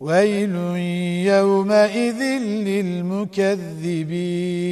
ويل يومئذ للمكذبين.